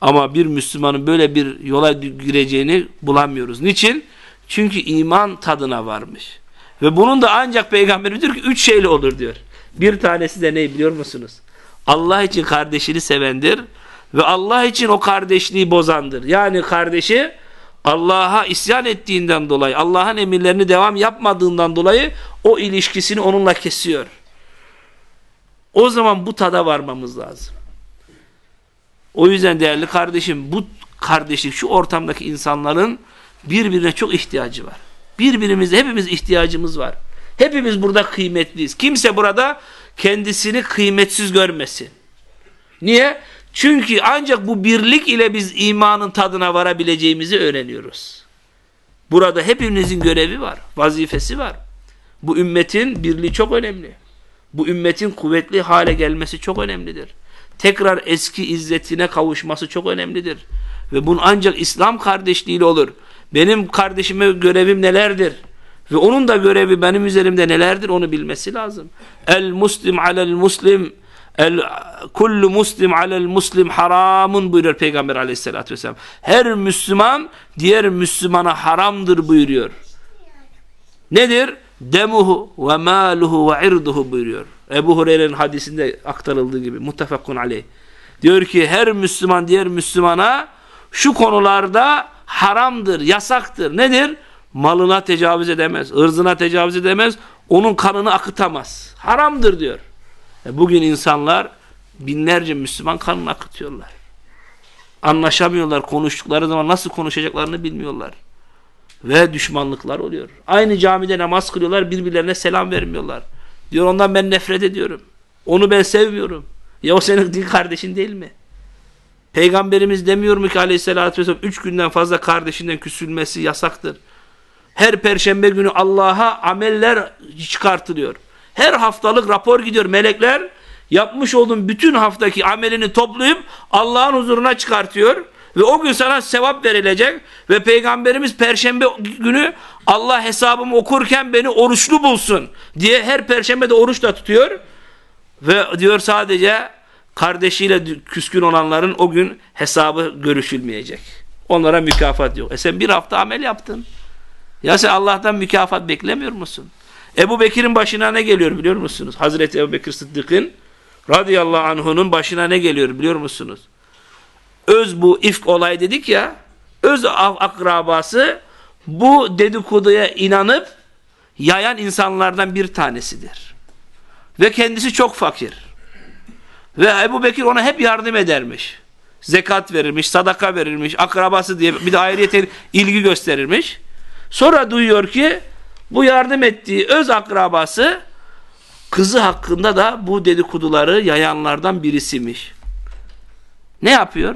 Ama bir Müslümanın böyle bir yola gireceğini bulamıyoruz. Niçin? Çünkü iman tadına varmış. Ve bunun da ancak peygamber diyor ki üç şeyle olur diyor. Bir tanesi de ne biliyor musunuz? Allah için kardeşini sevendir ve Allah için o kardeşliği bozandır. Yani kardeşi Allah'a isyan ettiğinden dolayı, Allah'ın emirlerini devam yapmadığından dolayı o ilişkisini onunla kesiyor. O zaman bu tada varmamız lazım. O yüzden değerli kardeşim bu kardeşlik şu ortamdaki insanların birbirine çok ihtiyacı var. Birbirimize hepimiz ihtiyacımız var. Hepimiz burada kıymetliyiz. Kimse burada kendisini kıymetsiz görmesin. Niye? Çünkü ancak bu birlik ile biz imanın tadına varabileceğimizi öğreniyoruz. Burada hepimizin görevi var, vazifesi var. Bu ümmetin birliği çok önemli. Bu ümmetin kuvvetli hale gelmesi çok önemlidir. Tekrar eski izzetine kavuşması çok önemlidir. Ve bunun ancak İslam kardeşliğiyle olur. Benim kardeşime görevim nelerdir? Ve onun da görevi benim üzerimde nelerdir onu bilmesi lazım. El muslim alel muslim El kullu muslim alel muslim haramun buyuruyor Peygamber aleyhissalatü vesselam. Her Müslüman diğer Müslümana haramdır buyuruyor. Nedir? Demuhu ve maluhu ve irduhu buyuruyor. Ebu Hureyre'nin hadisinde aktarıldığı gibi muttefakun aleyh. Diyor ki her Müslüman diğer Müslümana şu konularda haramdır, yasaktır. Nedir? Malına tecavüz edemez, ırzına tecavüz edemez, onun kanını akıtamaz. Haramdır diyor. E bugün insanlar binlerce Müslüman kanını akıtıyorlar. Anlaşamıyorlar, konuştukları zaman nasıl konuşacaklarını bilmiyorlar. Ve düşmanlıklar oluyor. Aynı camide namaz kılıyorlar, birbirlerine selam vermiyorlar. Diyor ondan ben nefret ediyorum. Onu ben sevmiyorum. Ya o senin din kardeşin değil mi? Peygamberimiz demiyor mu ki aleyhissalatü vesselam üç günden fazla kardeşinden küsülmesi yasaktır. Her perşembe günü Allah'a ameller çıkartılıyor. Her haftalık rapor gidiyor melekler. Yapmış olduğun bütün haftaki amelini toplayıp Allah'ın huzuruna çıkartıyor. Ve o gün sana sevap verilecek. Ve Peygamberimiz Perşembe günü Allah hesabımı okurken beni oruçlu bulsun diye her Perşembe de oruç da tutuyor. Ve diyor sadece kardeşiyle küskün olanların o gün hesabı görüşülmeyecek. Onlara mükafat yok. E sen bir hafta amel yaptın. Ya sen Allah'tan mükafat beklemiyor musun? Ebu Bekir'in başına ne geliyor biliyor musunuz? Hazreti Ebu Bekir Sıddık'ın radıyallahu anh'unun başına ne geliyor biliyor musunuz? Öz bu ifk olay dedik ya, öz akrabası bu dedikoduya inanıp yayan insanlardan bir tanesidir. Ve kendisi çok fakir. Ve Ebu Bekir ona hep yardım edermiş. Zekat verirmiş, sadaka verirmiş, akrabası diye bir de ayrıyeten ilgi gösterirmiş. Sonra duyuyor ki bu yardım ettiği öz akrabası kızı hakkında da bu dedikoduları yayanlardan birisiymiş. Ne yapıyor?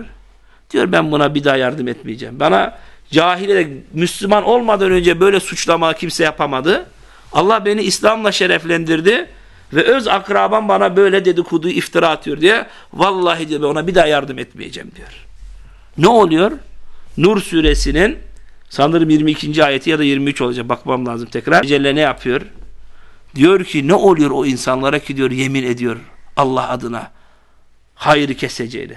Diyor ben buna bir daha yardım etmeyeceğim. Bana cahile Müslüman olmadan önce böyle suçlama kimse yapamadı. Allah beni İslam'la şereflendirdi ve öz akrabam bana böyle dedikodu iftira atıyor diye vallahi diyor ona bir daha yardım etmeyeceğim diyor. Ne oluyor? Nur suresinin Sanırım 22. ayeti ya da 23 olacak. Bakmam lazım tekrar. Celle ne yapıyor? Diyor ki ne oluyor o insanlara ki diyor yemin ediyor Allah adına hayrı keseceğini.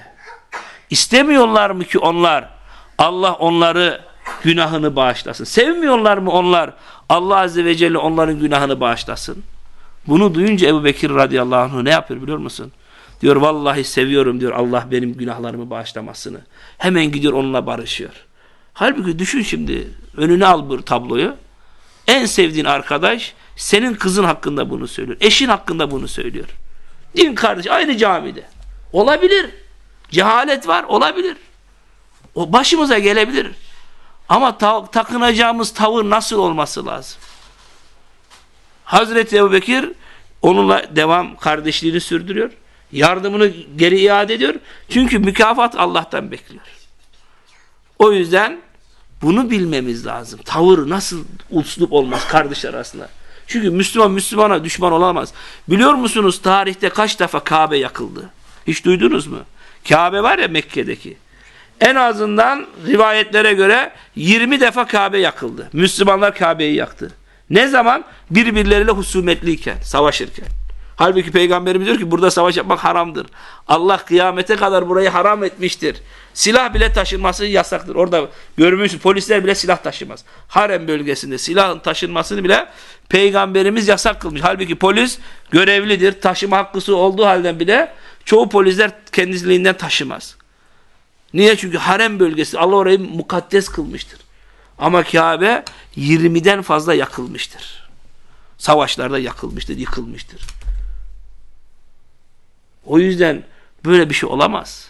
İstemiyorlar mı ki onlar Allah onları günahını bağışlasın. Sevmiyorlar mı onlar Allah Azze ve Celle onların günahını bağışlasın. Bunu duyunca Ebu Bekir radıyallahu anh ne yapıyor biliyor musun? Diyor vallahi seviyorum diyor Allah benim günahlarımı bağışlamasını. Hemen gidiyor onunla barışıyor. Halbuki düşün şimdi önüne al bu tabloyu. En sevdiğin arkadaş senin kızın hakkında bunu söylüyor. Eşin hakkında bunu söylüyor. Din kardeş aynı camide. Olabilir. Cehalet var olabilir. O başımıza gelebilir. Ama ta takınacağımız tavır nasıl olması lazım? Hazreti Ebu Bekir onunla devam kardeşliğini sürdürüyor. Yardımını geri iade ediyor. Çünkü mükafat Allah'tan bekliyor. O yüzden bunu bilmemiz lazım. Tavır nasıl uslup olmaz kardeşler arasında. Çünkü Müslüman Müslümana düşman olamaz. Biliyor musunuz tarihte kaç defa Kabe yakıldı? Hiç duydunuz mu? Kabe var ya Mekke'deki. En azından rivayetlere göre 20 defa Kabe yakıldı. Müslümanlar Kabe'yi yaktı. Ne zaman? Birbirleriyle husumetliyken, savaşırken. Halbuki peygamberimiz diyor ki burada savaş yapmak haramdır. Allah kıyamete kadar burayı haram etmiştir. Silah bile taşınması yasaktır. Orada görmüş polisler bile silah taşımaz. Harem bölgesinde silahın taşınmasını bile peygamberimiz yasak kılmış. Halbuki polis görevlidir. Taşıma hakkısı olduğu halden bile çoğu polisler kendiliğinden taşımaz. Niye? Çünkü harem bölgesi Allah orayı mukaddes kılmıştır. Ama Kabe 20'den fazla yakılmıştır. Savaşlarda yakılmıştır, yıkılmıştır. O yüzden böyle bir şey olamaz.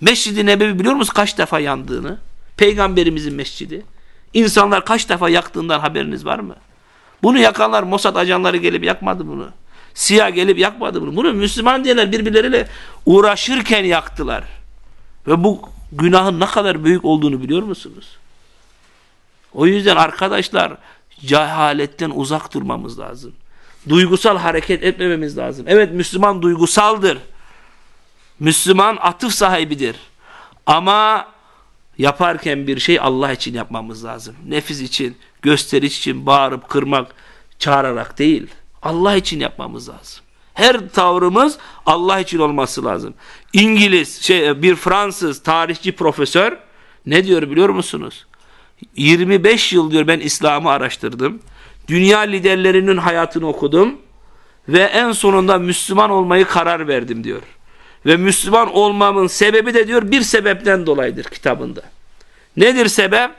Mescid-i Nebevi biliyor musunuz kaç defa yandığını? Peygamberimizin mescidi. İnsanlar kaç defa yaktığından haberiniz var mı? Bunu yakanlar Mossad ajanları gelip yakmadı bunu. Siyah gelip yakmadı bunu. Bunu Müslüman diyenler birbirleriyle uğraşırken yaktılar. Ve bu günahın ne kadar büyük olduğunu biliyor musunuz? O yüzden arkadaşlar cehaletten uzak durmamız lazım. Duygusal hareket etmememiz lazım. Evet Müslüman duygusaldır. Müslüman atıf sahibidir. Ama yaparken bir şey Allah için yapmamız lazım. Nefis için, gösteriş için bağırıp kırmak, çağırarak değil. Allah için yapmamız lazım. Her tavrımız Allah için olması lazım. İngiliz, şey bir Fransız tarihçi profesör ne diyor biliyor musunuz? 25 yıl diyor ben İslam'ı araştırdım. Dünya liderlerinin hayatını okudum ve en sonunda Müslüman olmayı karar verdim diyor. Ve Müslüman olmamın sebebi de diyor bir sebepten dolayıdır kitabında. Nedir sebep?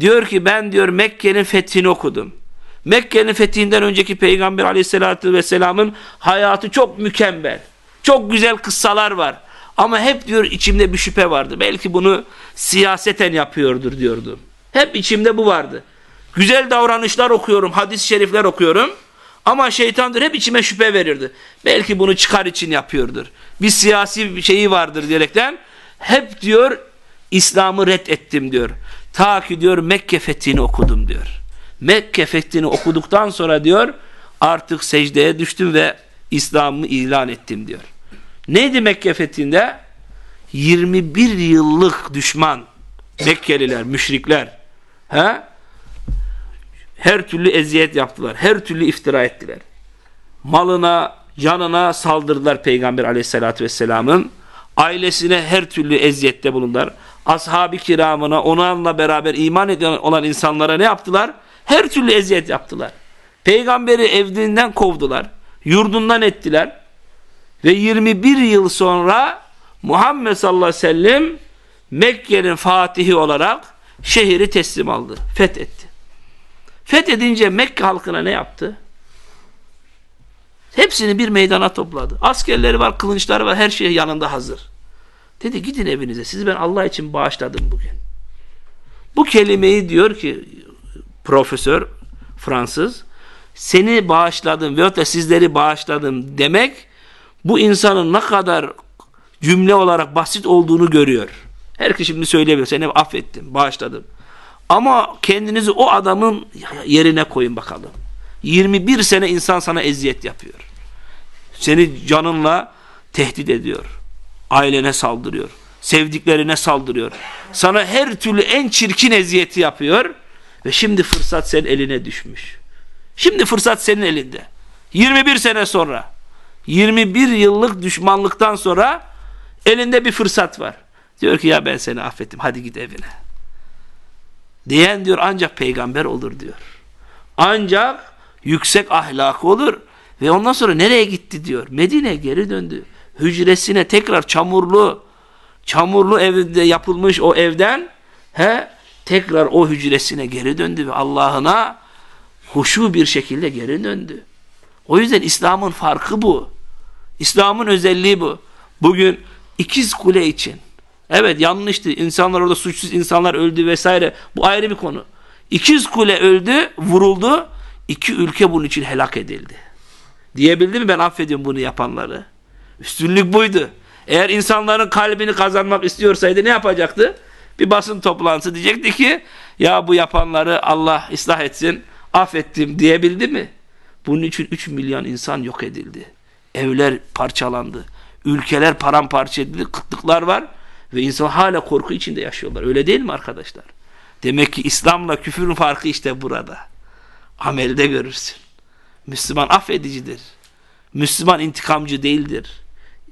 Diyor ki ben diyor Mekke'nin fethini okudum. Mekke'nin fethinden önceki Peygamber aleyhissalatü vesselamın hayatı çok mükemmel. Çok güzel kıssalar var. Ama hep diyor içimde bir şüphe vardı. Belki bunu siyaseten yapıyordur diyordum. Hep içimde bu vardı. Güzel davranışlar okuyorum, hadis-i şerifler okuyorum. Ama şeytandır hep içime şüphe verirdi. Belki bunu çıkar için yapıyordur. Bir siyasi bir şeyi vardır diyerekten hep diyor İslam'ı red ettim diyor. Ta ki diyor Mekke fethini okudum diyor. Mekke fethini okuduktan sonra diyor artık secdeye düştüm ve İslam'ı ilan ettim diyor. Neydi Mekke fethinde? 21 yıllık düşman Mekkeliler, müşrikler he? her türlü eziyet yaptılar. Her türlü iftira ettiler. Malına, canına saldırdılar Peygamber aleyhissalatü vesselamın. Ailesine her türlü eziyette bulundular. Ashab-ı kiramına, onunla beraber iman eden olan insanlara ne yaptılar? Her türlü eziyet yaptılar. Peygamberi evinden kovdular. Yurdundan ettiler. Ve 21 yıl sonra Muhammed sallallahu aleyhi ve sellem Mekke'nin fatihi olarak şehri teslim aldı. Fethetti. Fethedince Mekke halkına ne yaptı? Hepsini bir meydana topladı. Askerleri var, kılıçları var, her şey yanında hazır. Dedi gidin evinize. Sizi ben Allah için bağışladım bugün. Bu kelimeyi diyor ki profesör Fransız seni bağışladım veyahut da sizleri bağışladım demek bu insanın ne kadar cümle olarak basit olduğunu görüyor. Herkes şimdi söyleyebilir. Seni affettim, bağışladım. Ama kendinizi o adamın yerine koyun bakalım. 21 sene insan sana eziyet yapıyor. Seni canınla tehdit ediyor. Ailene saldırıyor. Sevdiklerine saldırıyor. Sana her türlü en çirkin eziyeti yapıyor. Ve şimdi fırsat senin eline düşmüş. Şimdi fırsat senin elinde. 21 sene sonra. 21 yıllık düşmanlıktan sonra elinde bir fırsat var. Diyor ki ya ben seni affettim hadi git evine. Diyen diyor ancak peygamber olur diyor. Ancak yüksek ahlak olur ve ondan sonra nereye gitti diyor. Medine'ye geri döndü. Hücresine tekrar çamurlu çamurlu evde yapılmış o evden he tekrar o hücresine geri döndü ve Allah'ına huşu bir şekilde geri döndü. O yüzden İslam'ın farkı bu. İslam'ın özelliği bu. Bugün ikiz kule için Evet yanlıştı. İnsanlar orada suçsuz insanlar öldü vesaire. Bu ayrı bir konu. İkiz kule öldü, vuruldu. İki ülke bunun için helak edildi. Diyebildi mi ben affediyorum bunu yapanları? Üstünlük buydu. Eğer insanların kalbini kazanmak istiyorsaydı ne yapacaktı? Bir basın toplantısı diyecekti ki ya bu yapanları Allah ıslah etsin, affettim diyebildi mi? Bunun için 3 milyon insan yok edildi. Evler parçalandı. Ülkeler paramparça edildi. Kıtlıklar var. Ve insan hala korku içinde yaşıyorlar. Öyle değil mi arkadaşlar? Demek ki İslam'la küfürün farkı işte burada. Amelde görürsün. Müslüman affedicidir. Müslüman intikamcı değildir.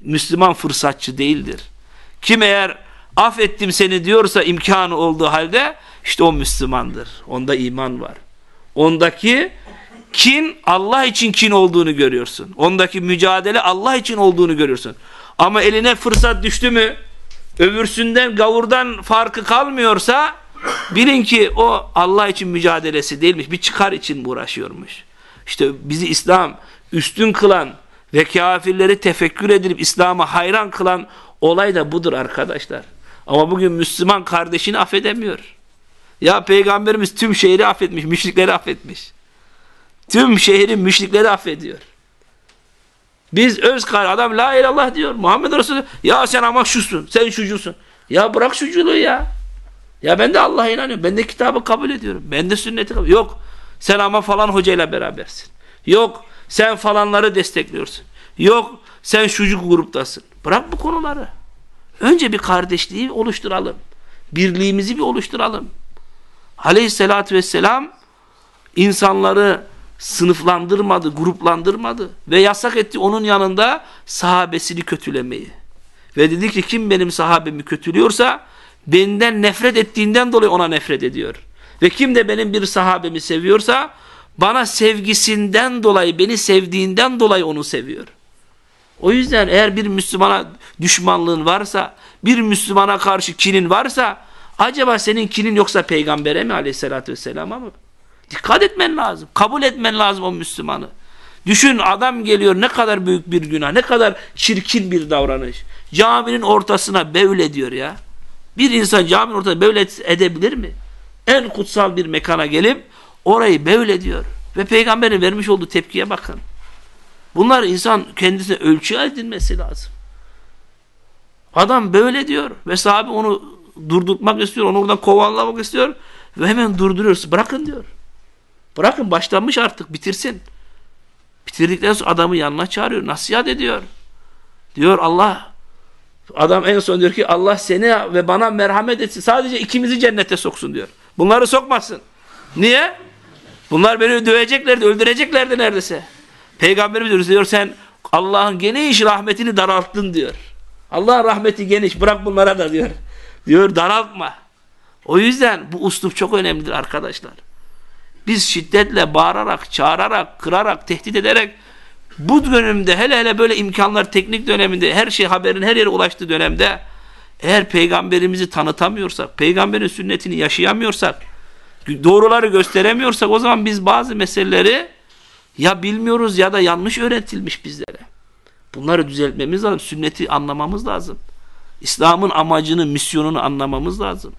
Müslüman fırsatçı değildir. Kim eğer affettim seni diyorsa imkanı olduğu halde işte o Müslümandır. Onda iman var. Ondaki kin Allah için kin olduğunu görüyorsun. Ondaki mücadele Allah için olduğunu görüyorsun. Ama eline fırsat düştü mü öbürsünden gavurdan farkı kalmıyorsa bilin ki o Allah için mücadelesi değilmiş. Bir çıkar için uğraşıyormuş. İşte bizi İslam üstün kılan ve kafirleri tefekkür edilip İslam'a hayran kılan olay da budur arkadaşlar. Ama bugün Müslüman kardeşini affedemiyor. Ya Peygamberimiz tüm şehri affetmiş, müşrikleri affetmiş. Tüm şehrin müşrikleri affediyor. Biz öz kar adam la ilallah diyor. Muhammed Resulü ya sen ama şusun, sen şucusun. Ya bırak şuculuğu ya. Ya ben de Allah'a inanıyorum. Ben de kitabı kabul ediyorum. Ben de sünneti kabul Yok sen ama falan hocayla berabersin. Yok sen falanları destekliyorsun. Yok sen şucuk gruptasın. Bırak bu konuları. Önce bir kardeşliği oluşturalım. Birliğimizi bir oluşturalım. Aleyhissalatü vesselam insanları sınıflandırmadı, gruplandırmadı ve yasak etti onun yanında sahabesini kötülemeyi. Ve dedi ki kim benim sahabemi kötülüyorsa benden nefret ettiğinden dolayı ona nefret ediyor. Ve kim de benim bir sahabemi seviyorsa bana sevgisinden dolayı, beni sevdiğinden dolayı onu seviyor. O yüzden eğer bir Müslümana düşmanlığın varsa, bir Müslümana karşı kinin varsa, acaba senin kinin yoksa peygambere mi aleyhissalatü vesselam'a mı? Dikkat etmen lazım. Kabul etmen lazım o Müslümanı. Düşün adam geliyor ne kadar büyük bir günah, ne kadar çirkin bir davranış. Caminin ortasına bevle diyor ya. Bir insan caminin ortasına bevle edebilir mi? En kutsal bir mekana gelip orayı bevle diyor. Ve peygamberin vermiş olduğu tepkiye bakın. Bunlar insan kendisine ölçü edilmesi lazım. Adam böyle diyor ve sahabe onu durdurtmak istiyor, onu oradan kovanlamak istiyor ve hemen durduruyoruz. Bırakın diyor. Bırakın başlanmış artık bitirsin. Bitirdikten sonra adamı yanına çağırıyor, nasihat ediyor. Diyor Allah, adam en son diyor ki Allah seni ve bana merhamet etsin. Sadece ikimizi cennete soksun diyor. Bunları sokmasın. Niye? Bunlar beni döveceklerdi, öldüreceklerdi neredeyse. Peygamberimiz diyor sen Allah'ın geniş rahmetini daralttın diyor. Allah'ın rahmeti geniş bırak bunlara da diyor. Diyor daraltma. O yüzden bu uslup çok önemlidir arkadaşlar. Biz şiddetle bağırarak, çağırarak, kırarak, tehdit ederek bu dönemde hele hele böyle imkanlar teknik döneminde her şey haberin her yere ulaştığı dönemde eğer peygamberimizi tanıtamıyorsak, peygamberin sünnetini yaşayamıyorsak, doğruları gösteremiyorsak o zaman biz bazı meseleleri ya bilmiyoruz ya da yanlış öğretilmiş bizlere. Bunları düzeltmemiz lazım. Sünneti anlamamız lazım. İslam'ın amacını, misyonunu anlamamız lazım.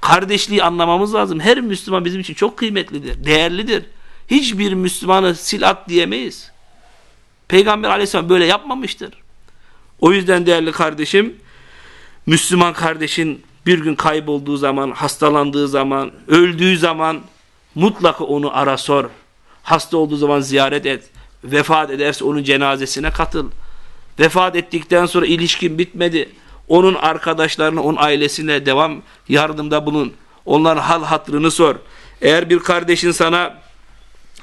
Kardeşliği anlamamız lazım. Her Müslüman bizim için çok kıymetlidir, değerlidir. Hiçbir Müslümanı sil at diyemeyiz. Peygamber aleyhisselam böyle yapmamıştır. O yüzden değerli kardeşim, Müslüman kardeşin bir gün kaybolduğu zaman, hastalandığı zaman, öldüğü zaman mutlaka onu ara sor. Hasta olduğu zaman ziyaret et. Vefat ederse onun cenazesine katıl. Vefat ettikten sonra ilişkin bitmedi. Onun arkadaşlarına, onun ailesine devam yardımda bulun. Onların hal hatrını sor. Eğer bir kardeşin sana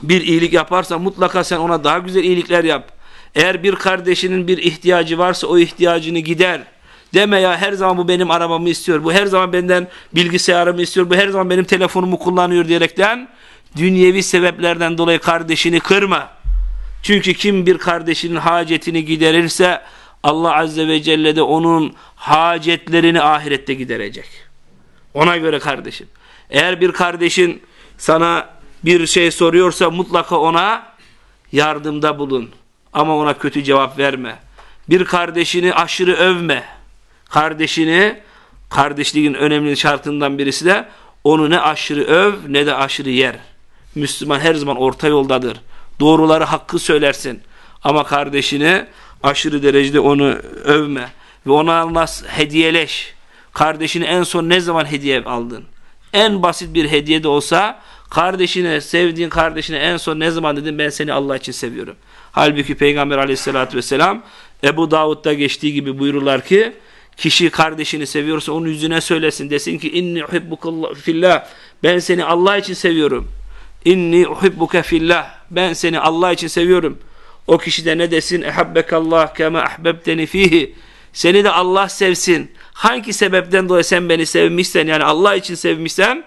bir iyilik yaparsa mutlaka sen ona daha güzel iyilikler yap. Eğer bir kardeşinin bir ihtiyacı varsa o ihtiyacını gider. Deme ya her zaman bu benim arabamı istiyor. Bu her zaman benden bilgisayarımı istiyor. Bu her zaman benim telefonumu kullanıyor diyerekten dünyevi sebeplerden dolayı kardeşini kırma. Çünkü kim bir kardeşinin hacetini giderirse Allah Azze ve Celle de onun hacetlerini ahirette giderecek. Ona göre kardeşim. Eğer bir kardeşin sana bir şey soruyorsa mutlaka ona yardımda bulun. Ama ona kötü cevap verme. Bir kardeşini aşırı övme. Kardeşini, kardeşliğin önemli şartından birisi de onu ne aşırı öv ne de aşırı yer. Müslüman her zaman orta yoldadır. Doğruları hakkı söylersin. Ama kardeşini aşırı derecede onu övme. Ve ona nasıl hediyeleş. Kardeşini en son ne zaman hediye aldın? En basit bir hediye de olsa kardeşine, sevdiğin kardeşine en son ne zaman dedin ben seni Allah için seviyorum. Halbuki Peygamber aleyhissalatü vesselam Ebu Davud'da geçtiği gibi buyururlar ki kişi kardeşini seviyorsa onun yüzüne söylesin. Desin ki inni uhibbuka fillah ben seni Allah için seviyorum. İnni uhibbuke fillah ben seni Allah için seviyorum. O kişi de ne desin? Ehebbekallah kema ahbebteni fihi. Seni de Allah sevsin. Hangi sebepten dolayı sen beni sevmişsen yani Allah için sevmişsen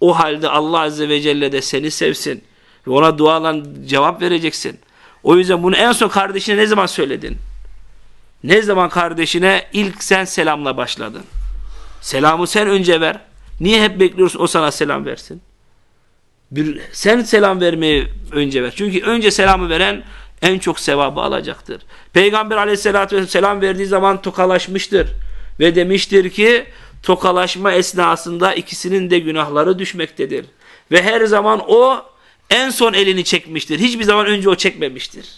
o halde Allah Azze ve Celle de seni sevsin. Ve ona dualan cevap vereceksin. O yüzden bunu en son kardeşine ne zaman söyledin? Ne zaman kardeşine ilk sen selamla başladın? Selamı sen önce ver. Niye hep bekliyorsun o sana selam versin? Bir, sen selam vermeyi önce ver. Çünkü önce selamı veren en çok sevabı alacaktır. Peygamber aleyhissalatü vesselam selam verdiği zaman tokalaşmıştır. Ve demiştir ki tokalaşma esnasında ikisinin de günahları düşmektedir. Ve her zaman o en son elini çekmiştir. Hiçbir zaman önce o çekmemiştir.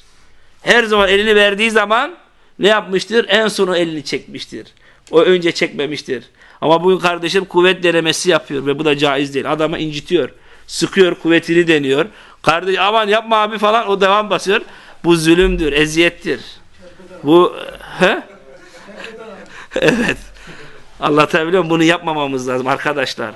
Her zaman elini verdiği zaman ne yapmıştır? En son o elini çekmiştir. O önce çekmemiştir. Ama bugün kardeşim kuvvet denemesi yapıyor ve bu da caiz değil. Adamı incitiyor. Sıkıyor kuvvetini deniyor. Kardeş aman yapma abi falan o devam basıyor. Bu zulümdür, eziyettir. Bu he? evet. Allah Teala bunu yapmamamız lazım arkadaşlar.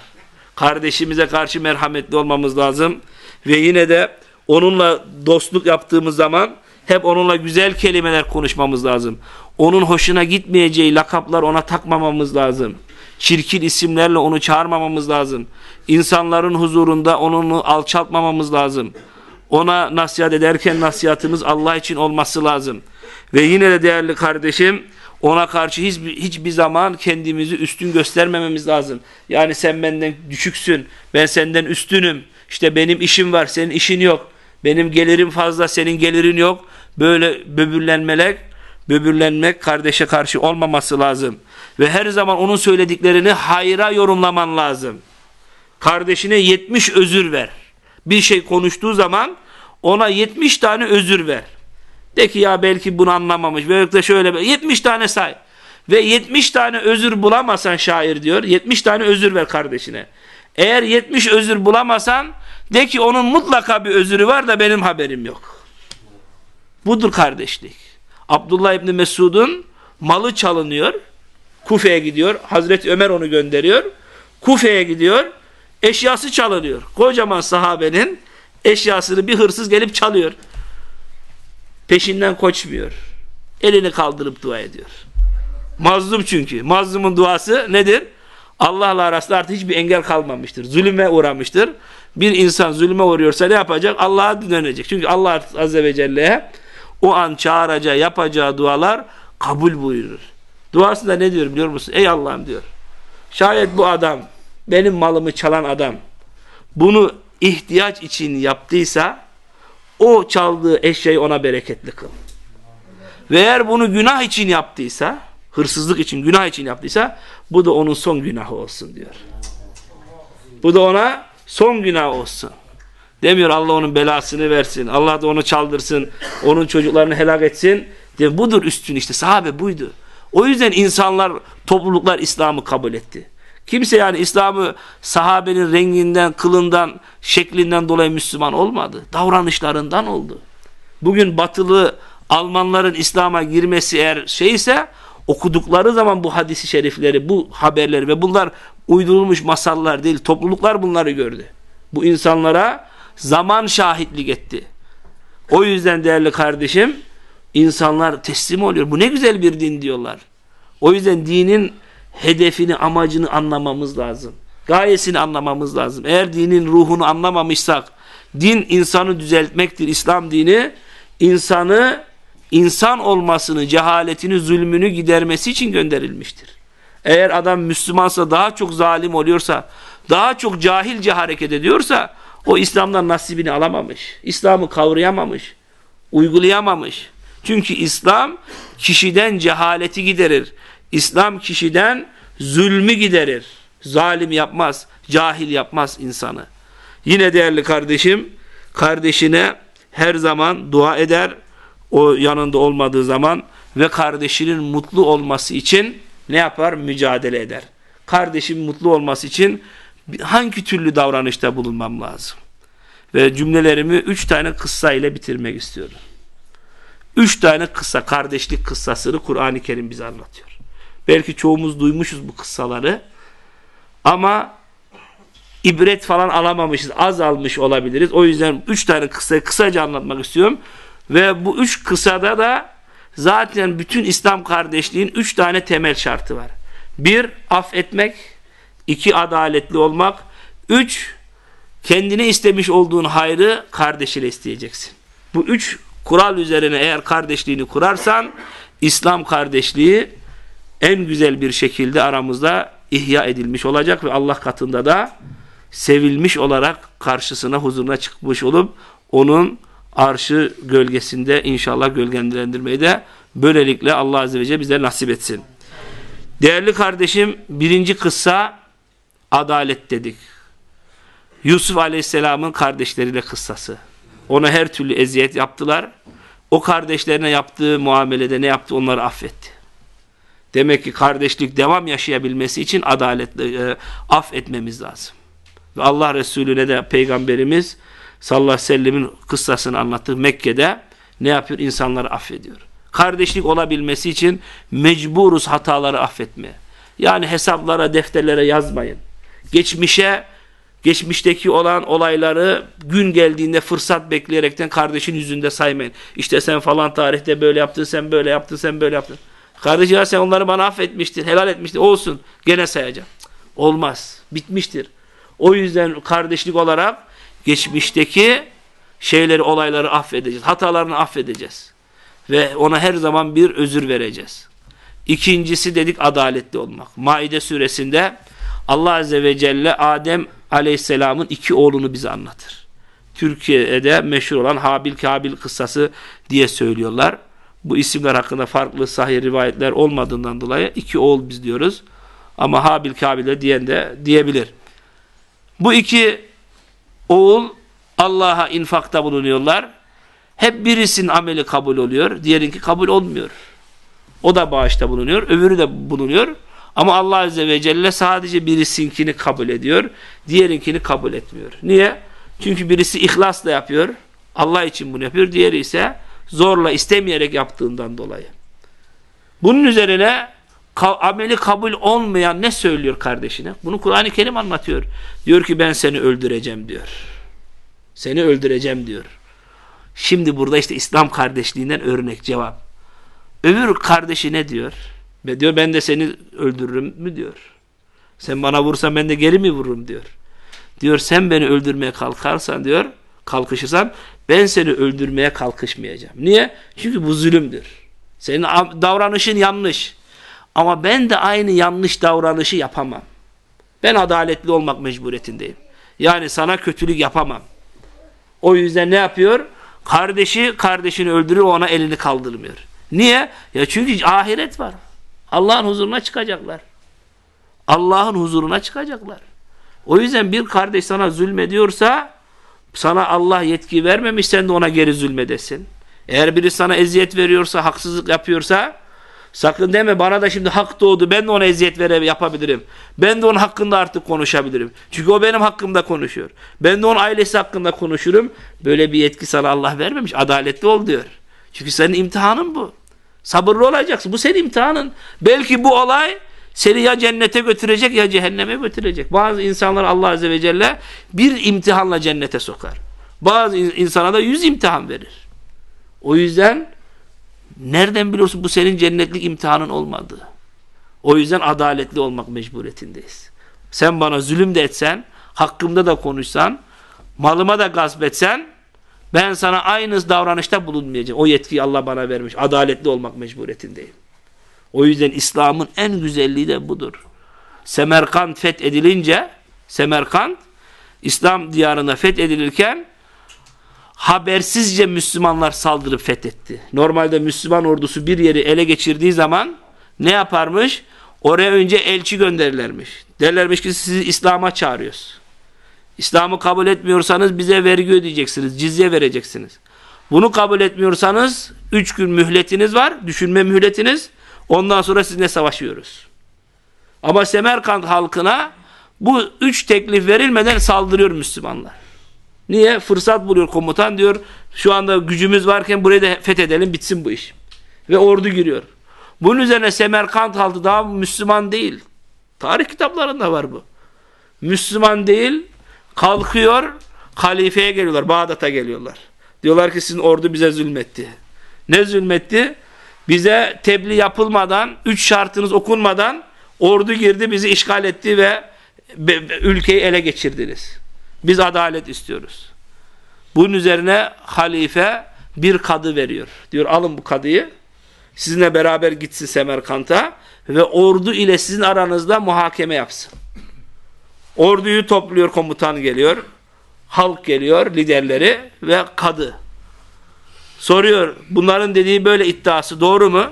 Kardeşimize karşı merhametli olmamız lazım. Ve yine de onunla dostluk yaptığımız zaman hep onunla güzel kelimeler konuşmamız lazım. Onun hoşuna gitmeyeceği lakaplar ona takmamamız lazım. Çirkin isimlerle onu çağırmamamız lazım. İnsanların huzurunda onu alçaltmamamız lazım. Ona nasihat ederken nasihatımız Allah için olması lazım. Ve yine de değerli kardeşim ona karşı hiçbir, hiçbir zaman kendimizi üstün göstermememiz lazım. Yani sen benden düşüksün, ben senden üstünüm. İşte benim işim var, senin işin yok. Benim gelirim fazla, senin gelirin yok. Böyle böbürlenmeler, böbürlenmek kardeşe karşı olmaması lazım. Ve her zaman onun söylediklerini hayra yorumlaman lazım. Kardeşine 70 özür ver. Bir şey konuştuğu zaman ona 70 tane özür ver. De ki ya belki bunu anlamamış. Belki de şöyle 70 tane say. Ve 70 tane özür bulamasan şair diyor. 70 tane özür ver kardeşine. Eğer 70 özür bulamasan de ki onun mutlaka bir özürü var da benim haberim yok. Budur kardeşlik. Abdullah İbni Mesud'un malı çalınıyor. Kufe'ye gidiyor. Hazreti Ömer onu gönderiyor. Kufe'ye gidiyor. Eşyası çalınıyor. Kocaman sahabenin eşyasını bir hırsız gelip çalıyor. Peşinden koşmuyor. Elini kaldırıp dua ediyor. Mazlum çünkü. Mazlumun duası nedir? Allah'la arasında artık hiçbir engel kalmamıştır. Zulüme uğramıştır. Bir insan zulüme uğruyorsa ne yapacak? Allah'a dönecek. Çünkü Allah Azze ve Celle'ye o an çağıracağı, yapacağı dualar kabul buyurur. Duasında ne diyor biliyor musun? Ey Allah'ım diyor. Şayet bu adam, benim malımı çalan adam bunu ihtiyaç için yaptıysa o çaldığı eşyayı ona bereketli kıl. Ve eğer bunu günah için yaptıysa, hırsızlık için, günah için yaptıysa bu da onun son günahı olsun diyor. Bu da ona son günah olsun. Demiyor Allah onun belasını versin. Allah da onu çaldırsın. Onun çocuklarını helak etsin. Diyor, budur üstün işte. Sahabe buydu. O yüzden insanlar, topluluklar İslam'ı kabul etti. Kimse yani İslam'ı sahabenin renginden, kılından, şeklinden dolayı Müslüman olmadı. Davranışlarından oldu. Bugün batılı Almanların İslam'a girmesi eğer şeyse okudukları zaman bu hadisi şerifleri, bu haberleri ve bunlar uydurulmuş masallar değil, topluluklar bunları gördü. Bu insanlara zaman şahitlik etti. O yüzden değerli kardeşim, insanlar teslim oluyor. Bu ne güzel bir din diyorlar. O yüzden dinin hedefini, amacını anlamamız lazım. Gayesini anlamamız lazım. Eğer dinin ruhunu anlamamışsak, din insanı düzeltmektir. İslam dini insanı insan olmasını, cehaletini, zulmünü gidermesi için gönderilmiştir. Eğer adam Müslümansa daha çok zalim oluyorsa, daha çok cahilce hareket ediyorsa o İslam'dan nasibini alamamış. İslam'ı kavrayamamış, uygulayamamış. Çünkü İslam kişiden cehaleti giderir. İslam kişiden zulmü giderir. Zalim yapmaz, cahil yapmaz insanı. Yine değerli kardeşim, kardeşine her zaman dua eder, o yanında olmadığı zaman ve kardeşinin mutlu olması için ne yapar? Mücadele eder. Kardeşim mutlu olması için hangi türlü davranışta bulunmam lazım? Ve cümlelerimi üç tane kıssa ile bitirmek istiyorum. Üç tane kıssa, kardeşlik kıssasını Kur'an-ı Kerim bize anlatıyor. Belki çoğumuz duymuşuz bu kıssaları. Ama ibret falan alamamışız. Az almış olabiliriz. O yüzden üç tane kısa, kısaca anlatmak istiyorum. Ve bu üç kısada da zaten bütün İslam kardeşliğin üç tane temel şartı var. Bir, affetmek. iki adaletli olmak. Üç, kendine istemiş olduğun hayrı kardeşine isteyeceksin. Bu üç kural üzerine eğer kardeşliğini kurarsan, İslam kardeşliği en güzel bir şekilde aramızda ihya edilmiş olacak ve Allah katında da sevilmiş olarak karşısına huzuruna çıkmış olup onun arşı gölgesinde inşallah gölgelendirmeyi de böylelikle Allah Azze ve Celle bize nasip etsin. Değerli kardeşim birinci kıssa adalet dedik. Yusuf Aleyhisselam'ın kardeşleriyle kıssası. Ona her türlü eziyet yaptılar. O kardeşlerine yaptığı muamelede ne yaptı onları affetti. Demek ki kardeşlik devam yaşayabilmesi için adaletle e, affetmemiz lazım. Ve Allah Resulüne de Peygamberimiz sallallahu aleyhi ve sellemin kıssasını anlattığı Mekke'de ne yapıyor? İnsanları affediyor. Kardeşlik olabilmesi için mecburuz hataları affetmeye. Yani hesaplara, defterlere yazmayın. Geçmişe, geçmişteki olan olayları gün geldiğinde fırsat bekleyerekten kardeşin yüzünde saymayın. İşte sen falan tarihte böyle yaptın, sen böyle yaptın, sen böyle yaptın. Kardeş ya sen onları bana affetmiştin, helal etmiştin. Olsun, gene sayacağım. Olmaz, bitmiştir. O yüzden kardeşlik olarak geçmişteki şeyleri, olayları affedeceğiz. Hatalarını affedeceğiz. Ve ona her zaman bir özür vereceğiz. İkincisi dedik adaletli olmak. Maide suresinde Allah Azze ve Celle Adem Aleyhisselam'ın iki oğlunu bize anlatır. Türkiye'de meşhur olan Habil Kabil kıssası diye söylüyorlar. Bu isimler hakkında farklı sahih rivayetler olmadığından dolayı iki oğul biz diyoruz. Ama Habil Kabil'e diyen de diyebilir. Bu iki oğul Allah'a infakta bulunuyorlar. Hep birisinin ameli kabul oluyor. Diğerinki kabul olmuyor. O da bağışta bulunuyor. Öbürü de bulunuyor. Ama Allah Azze ve Celle sadece birisinkini kabul ediyor. Diğerinkini kabul etmiyor. Niye? Çünkü birisi ihlasla yapıyor. Allah için bunu yapıyor. Diğeri ise zorla istemeyerek yaptığından dolayı. Bunun üzerine ameli kabul olmayan ne söylüyor kardeşine? Bunu Kur'an-ı Kerim anlatıyor. Diyor ki ben seni öldüreceğim diyor. Seni öldüreceğim diyor. Şimdi burada işte İslam kardeşliğinden örnek cevap. Öbür kardeşi ne diyor? Ve diyor ben de seni öldürürüm mü diyor. Sen bana vursan ben de geri mi vururum diyor. Diyor sen beni öldürmeye kalkarsan diyor kalkışırsan ben seni öldürmeye kalkışmayacağım. Niye? Çünkü bu zulümdür. Senin davranışın yanlış. Ama ben de aynı yanlış davranışı yapamam. Ben adaletli olmak mecburiyetindeyim. Yani sana kötülük yapamam. O yüzden ne yapıyor? Kardeşi kardeşini öldürüyor ona elini kaldırmıyor. Niye? Ya çünkü ahiret var. Allah'ın huzuruna çıkacaklar. Allah'ın huzuruna çıkacaklar. O yüzden bir kardeş sana zulmediyorsa sana Allah yetki vermemiş sen de ona geri zulmedesin. Eğer biri sana eziyet veriyorsa, haksızlık yapıyorsa sakın deme bana da şimdi hak doğdu ben de ona eziyet vere yapabilirim. Ben de onun hakkında artık konuşabilirim. Çünkü o benim hakkımda konuşuyor. Ben de onun ailesi hakkında konuşurum. Böyle bir yetki sana Allah vermemiş. Adaletli ol diyor. Çünkü senin imtihanın bu. Sabırlı olacaksın. Bu senin imtihanın. Belki bu olay seni ya cennete götürecek ya cehenneme götürecek. Bazı insanlar Allah Azze ve Celle bir imtihanla cennete sokar. Bazı insana da yüz imtihan verir. O yüzden nereden biliyorsun bu senin cennetlik imtihanın olmadığı. O yüzden adaletli olmak mecburiyetindeyiz. Sen bana zulüm de etsen, hakkımda da konuşsan, malıma da gasp etsen, ben sana aynı davranışta bulunmayacağım. O yetkiyi Allah bana vermiş. Adaletli olmak mecburiyetindeyim. O yüzden İslam'ın en güzelliği de budur. Semerkant fethedilince Semerkant İslam diyarına fethedilirken habersizce Müslümanlar saldırıp fethetti. Normalde Müslüman ordusu bir yeri ele geçirdiği zaman ne yaparmış? Oraya önce elçi gönderirlermiş. Derlermiş ki sizi İslam'a çağırıyoruz. İslam'ı kabul etmiyorsanız bize vergi ödeyeceksiniz, cizye vereceksiniz. Bunu kabul etmiyorsanız üç gün mühletiniz var, düşünme mühletiniz. Ondan sonra sizinle savaşıyoruz. Ama Semerkant halkına bu üç teklif verilmeden saldırıyor Müslümanlar. Niye? Fırsat buluyor komutan diyor. Şu anda gücümüz varken burayı da fethedelim bitsin bu iş. Ve ordu giriyor. Bunun üzerine Semerkant halkı daha Müslüman değil. Tarih kitaplarında var bu. Müslüman değil. Kalkıyor. Halifeye geliyorlar. Bağdat'a geliyorlar. Diyorlar ki sizin ordu bize zulmetti. Ne zulmetti? Bize tebliğ yapılmadan, üç şartınız okunmadan ordu girdi, bizi işgal etti ve ülkeyi ele geçirdiniz. Biz adalet istiyoruz. Bunun üzerine halife bir kadı veriyor. Diyor alın bu kadıyı. Sizinle beraber gitsin Semerkant'a ve ordu ile sizin aranızda muhakeme yapsın. Orduyu topluyor komutan geliyor. Halk geliyor liderleri ve kadı. Soruyor bunların dediği böyle iddiası doğru mu?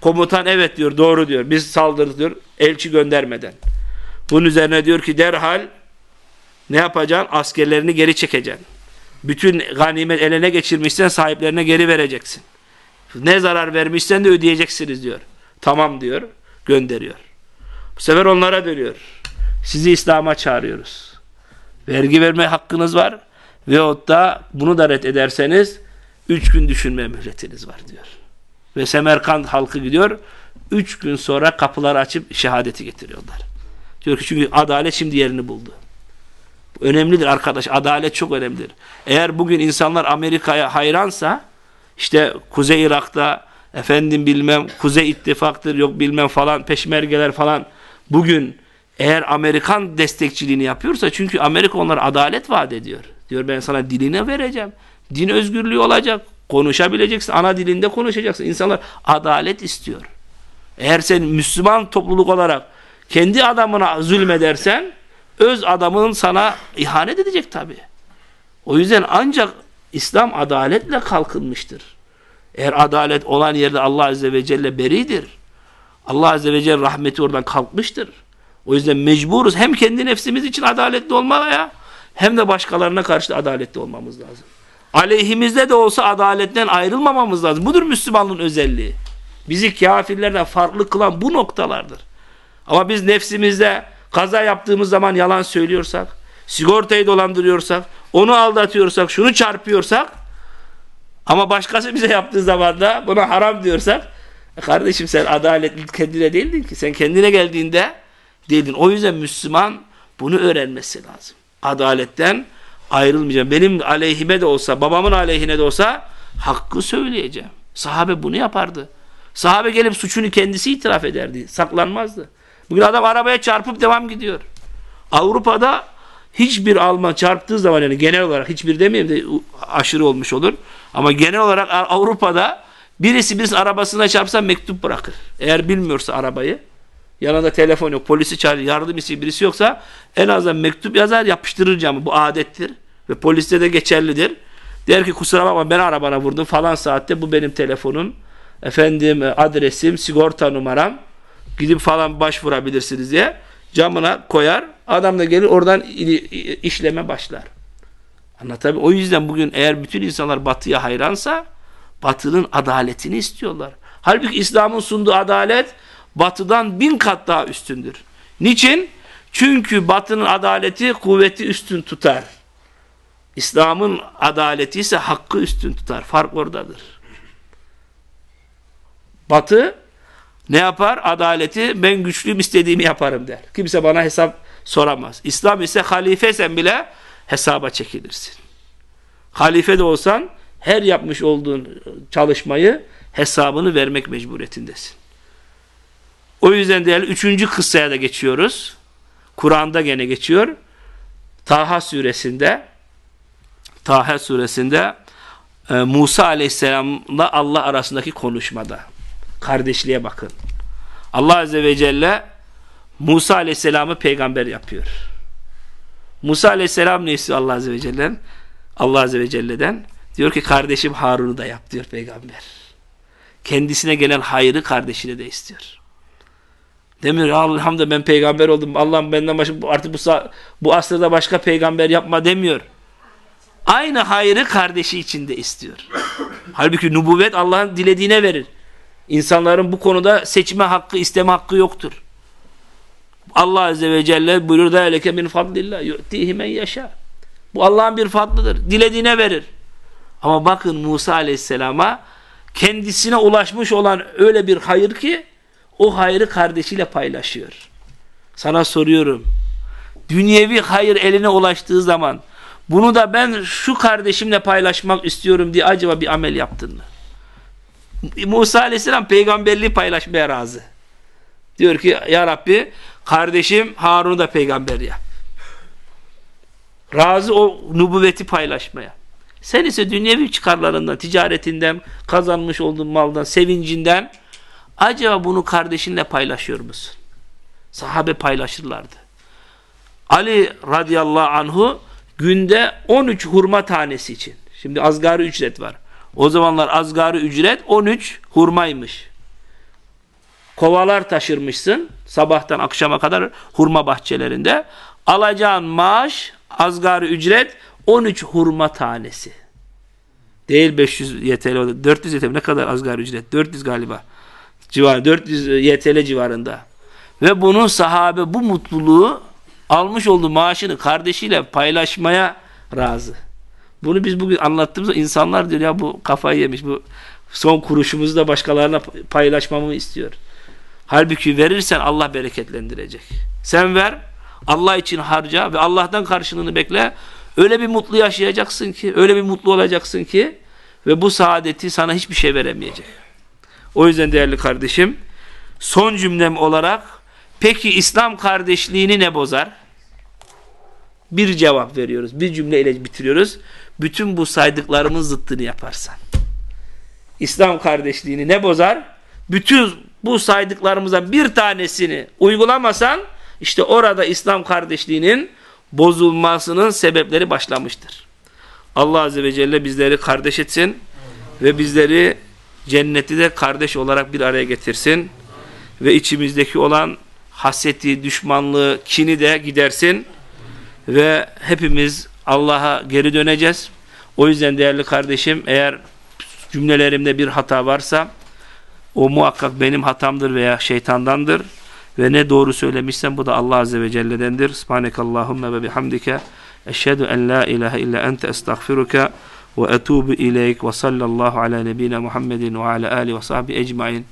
Komutan evet diyor doğru diyor. Biz saldırdık diyor elçi göndermeden. Bunun üzerine diyor ki derhal ne yapacaksın? Askerlerini geri çekeceksin. Bütün ganimet eline geçirmişsen sahiplerine geri vereceksin. Ne zarar vermişsen de ödeyeceksiniz diyor. Tamam diyor. Gönderiyor. Bu sefer onlara dönüyor. Sizi İslam'a çağırıyoruz. Vergi verme hakkınız var. Veyahut da bunu da red ederseniz üç gün düşünme mühletiniz var diyor. Ve Semerkant halkı gidiyor. Üç gün sonra kapıları açıp şehadeti getiriyorlar. Diyor ki çünkü adalet şimdi yerini buldu. Önemlidir arkadaş. Adalet çok önemlidir. Eğer bugün insanlar Amerika'ya hayransa işte Kuzey Irak'ta efendim bilmem Kuzey İttifak'tır yok bilmem falan peşmergeler falan bugün eğer Amerikan destekçiliğini yapıyorsa çünkü Amerika onlara adalet vaat ediyor. Diyor ben sana diline vereceğim. Din özgürlüğü olacak. Konuşabileceksin. Ana dilinde konuşacaksın. İnsanlar adalet istiyor. Eğer sen Müslüman topluluk olarak kendi adamına zulmedersen öz adamın sana ihanet edecek tabi. O yüzden ancak İslam adaletle kalkınmıştır. Eğer adalet olan yerde Allah Azze ve Celle beridir. Allah Azze ve Celle rahmeti oradan kalkmıştır. O yüzden mecburuz hem kendi nefsimiz için adaletli olmaya hem de başkalarına karşı da adaletli olmamız lazım. Aleyhimizde de olsa adaletten ayrılmamamız lazım. Budur Müslümanlığın özelliği. Bizi kafirlerden farklı kılan bu noktalardır. Ama biz nefsimizde kaza yaptığımız zaman yalan söylüyorsak, sigortayı dolandırıyorsak, onu aldatıyorsak, şunu çarpıyorsak ama başkası bize yaptığı zaman da buna haram diyorsak e kardeşim sen adaletli kendine değildin ki. Sen kendine geldiğinde değildin. O yüzden Müslüman bunu öğrenmesi lazım. Adaletten ayrılmayacağım. Benim aleyhime de olsa, babamın aleyhine de olsa hakkı söyleyeceğim. Sahabe bunu yapardı. Sahabe gelip suçunu kendisi itiraf ederdi. Saklanmazdı. Bugün adam arabaya çarpıp devam gidiyor. Avrupa'da hiçbir Alman çarptığı zaman yani genel olarak hiçbir demeyeyim de aşırı olmuş olur. Ama genel olarak Avrupa'da birisi birisi arabasına çarpsa mektup bırakır. Eğer bilmiyorsa arabayı yanında telefon yok polisi çağırır yardım isteği birisi yoksa en azından mektup yazar yapıştırır camı. Bu adettir ve poliste de geçerlidir. Der ki kusura bakma ben arabana vurdum falan saatte bu benim telefonum efendim adresim sigorta numaram gidip falan başvurabilirsiniz diye camına koyar. Adam da gelir oradan işleme başlar. Anlatabiliyor O yüzden bugün eğer bütün insanlar batıya hayransa batının adaletini istiyorlar. Halbuki İslam'ın sunduğu adalet batıdan bin kat daha üstündür. Niçin? Çünkü batının adaleti kuvveti üstün tutar. İslam'ın adaleti ise hakkı üstün tutar. Fark oradadır. Batı ne yapar? Adaleti ben güçlüyüm istediğimi yaparım der. Kimse bana hesap soramaz. İslam ise halifesen bile hesaba çekilirsin. Halife de olsan her yapmış olduğun çalışmayı hesabını vermek mecburiyetindesin. O yüzden değerli üçüncü kıssaya da geçiyoruz. Kur'an'da gene geçiyor. Taha suresinde Taha suresinde e, Musa aleyhisselamla Allah arasındaki konuşmada. Kardeşliğe bakın. Allah Azze ve Celle Musa Aleyhisselam'ı peygamber yapıyor. Musa Aleyhisselam ne istiyor Allah Azze ve Celle'den? Allah Azze ve Celle'den diyor ki kardeşim Harun'u da yap diyor peygamber. Kendisine gelen hayrı kardeşine de istiyor. Demiyor Allah'ım ben peygamber oldum. Allah'ım benden başka artık bu, bu asırda başka peygamber yapma demiyor. Aynı hayrı kardeşi için de istiyor. Halbuki nubuvvet Allah'ın dilediğine verir. İnsanların bu konuda seçme hakkı, isteme hakkı yoktur. Allah Azze ve Celle buyurur da eleke min fadlillah yu'tihi men yaşa. Bu Allah'ın bir fadlıdır. Dilediğine verir. Ama bakın Musa Aleyhisselam'a kendisine ulaşmış olan öyle bir hayır ki o hayrı kardeşiyle paylaşıyor. Sana soruyorum. Dünyevi hayır eline ulaştığı zaman Bunu da ben şu kardeşimle paylaşmak istiyorum diye acaba bir amel yaptın mı? Musa aleyhisselam peygamberliği paylaşmaya razı. Diyor ki ya Rabbi kardeşim Harun'u da peygamber yap. Razı o nübüvveti paylaşmaya. Sen ise dünyevi çıkarlarından, ticaretinden, kazanmış olduğun maldan, sevincinden acaba bunu kardeşinle paylaşıyor musun? Sahabe paylaşırlardı. Ali radıyallahu anhu günde 13 hurma tanesi için. Şimdi azgari ücret var. O zamanlar azgari ücret 13 hurmaymış. Kovalar taşırmışsın sabahtan akşama kadar hurma bahçelerinde. Alacağın maaş azgari ücret 13 hurma tanesi. Değil 500 YTL, 400 YTL ne kadar asgari ücret? 400 galiba. Civar 400 YTL civarında. Ve bunun sahabe bu mutluluğu almış olduğu maaşını kardeşiyle paylaşmaya razı. Bunu biz bugün anlattığımızda insanlar diyor ya bu kafayı yemiş bu son kuruşumuzu da başkalarına paylaşmamı istiyor. Halbuki verirsen Allah bereketlendirecek. Sen ver, Allah için harca ve Allah'tan karşılığını bekle. Öyle bir mutlu yaşayacaksın ki, öyle bir mutlu olacaksın ki ve bu saadeti sana hiçbir şey veremeyecek. O yüzden değerli kardeşim, son cümlem olarak peki İslam kardeşliğini ne bozar? Bir cevap veriyoruz. Bir cümleyle bitiriyoruz. Bütün bu saydıklarımın zıttını yaparsan. İslam kardeşliğini ne bozar? Bütün bu saydıklarımızdan bir tanesini uygulamasan işte orada İslam kardeşliğinin bozulmasının sebepleri başlamıştır. Allah Azze ve Celle bizleri kardeş etsin ve bizleri cenneti de kardeş olarak bir araya getirsin ve içimizdeki olan haseti, düşmanlığı, kini de gidersin ve hepimiz Allah'a geri döneceğiz. O yüzden değerli kardeşim eğer cümlelerimde bir hata varsa o muhakkak benim hatamdır veya şeytandandır ve ne doğru söylemişsem bu da Allah Azze ve Celle'dendir. Subhanekallahumma ve bihamdike eşhedü en la ilahe illa ente estağfiruka ve etubu ileyk ve sallallahu ala nebina Muhammedin ve ala ali ve sahbi ecmain.